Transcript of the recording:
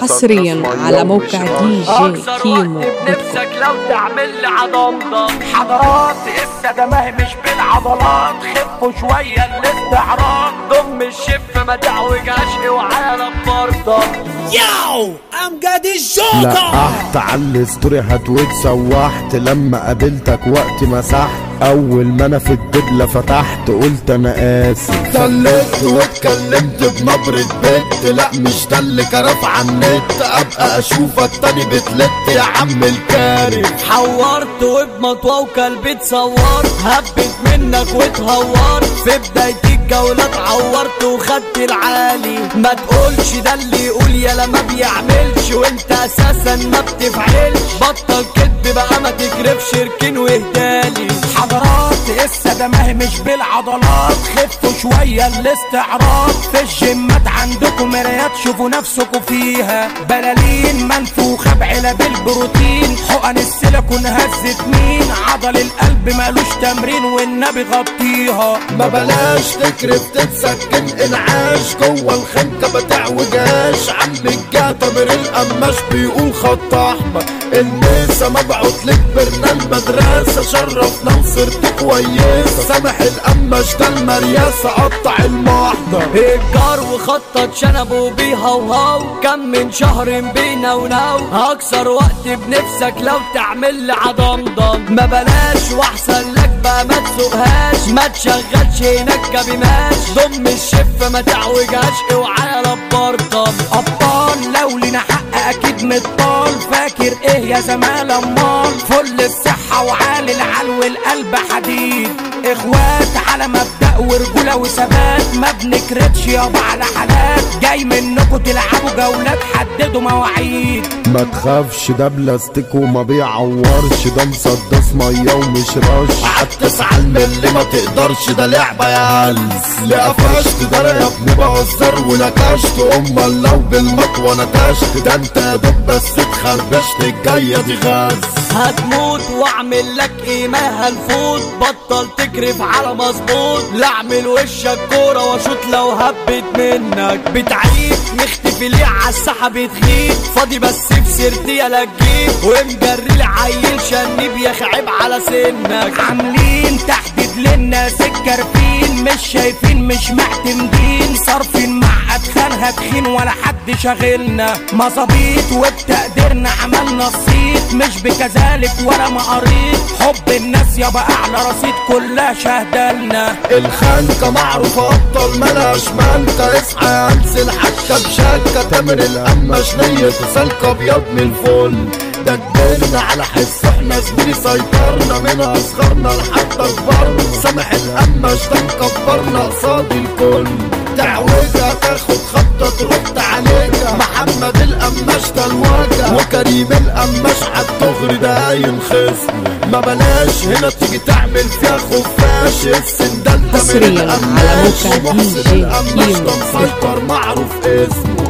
حصريا على موقع دي جي كيمو دوت كوم. نفسك لو تعمل لي عضمضم حضرات ما هي مش بالعضلات. خفوا شوية الاستعراض ضم الشف ما تعوجهاش اوعى برضه ياو! امجد الجوكر. لقحت على الستوري هتواتسوحت لما قابلتك وقت مسحت أول ما أنا في الدبلة فتحت قلت أنا آسف. طلت واتكلمت بنبرة بنت لا مش ده اللي كرف النت. أبقى أشوفك تاني بتلت يا عم الكارف حورت وبمطوى وكلبي اتصورت هبت منك واتهورت. في بداية الجولة اتعورت وخدت العالي. ما تقولش ده اللي يقول يلا ما بيعملش وانت أساسا ما بتفعلش. بطل كدب بقى ما تكرفش اركن واهدالي حضرات هي مش بالعضلات. خفوا شوية الاستعراض. في الجيمات عندكم مرايات شوفوا نفسكم فيها. بلالين منفوخة بعلب بالبروتين حقن السيليكون هزت مين؟ عضل القلب مالوش تمرين والنبي غطيها. ما بلاش تكرف تتسكن. انعاش جوه الخنكة ما تعوجاش عم الجاتمر القماش بيقول خط أحمر. النسا مبعوت لك برنا المدرسة شرفنا وصرت كويسة. سامح القماش ده المرياسة قطع المحضر الجار وخطط شنبه بيهوهو كم من شهر بينا وناو. هكسر وقت بنفسك لو تعمل لي عضمضم. ما بلاش وأحسن لك بقى ما تسوقهاش. ما تشغلش هناك كبيماش ضم الشف ما تعوجهاش اوعى لبرطم أبطال لو لينا حق أكيد مطال فاكر إيه يا زمان أمال. فل الصحة وعالي العلو القلب حديد. إخوات على مبدأ ورجولة وثبات. ما بنكرتش يابا على حالات. جاي منكم تلعبوا جولات حددوا مواعيد. ما تخافش ده بلاستيك وما بيعورش. ده مسدس مية ومش رش. هتسعى اللي ما تقدرش ده لعبة يا هلس لا قفشت ده أنا يا ابني بهزر ونكشت. امال لو بالمطوة نكشت. ده أنت يا دوب بس اتخربشت. الجاية دي غاز. هتموت واعمل لك إيه ما هنفوت. بطل تكرف على مظبوط. لا اعمل وشك كورة واشوط لو هبت منك. بتعيد مختفي ليه عالساحة بتغيب. فاضي بس في سيرتي يا تجيب ومجري لي عيل شنيب يا خعيب على سنك. عاملين تحديد للناس الكرفين مش شايفين مش معتمدين. صارفين مع اتخانها تخين ولا حد شاغلنا. مظابيط وبتقديرنا عملنا الصيت مش بكذلك ولا ما قريت. حب الناس يابا أعلى رصيد كلها شهدلنا. الخنكة معروفة أبطال ملهاش اصحى يا أنزل حكة بشكة تامر القماش نية سالكة أبيض من الفل. كبرنا على حس. إحنا زميلي سيطرنا من أصغرنا لحد كبرنا سامح القماش ده مكبرنا قصاد الكل. تعويجة تاخد خطة ترد عليك. محمد القماش ده الوجع وكريم القماش عالدغري ده قايم خصم. ما بلاش هنا تيجي تعمل فيها خفاش. السندال ده من القماش. ومحسن القماش ده. مسيطر معروف اسمه.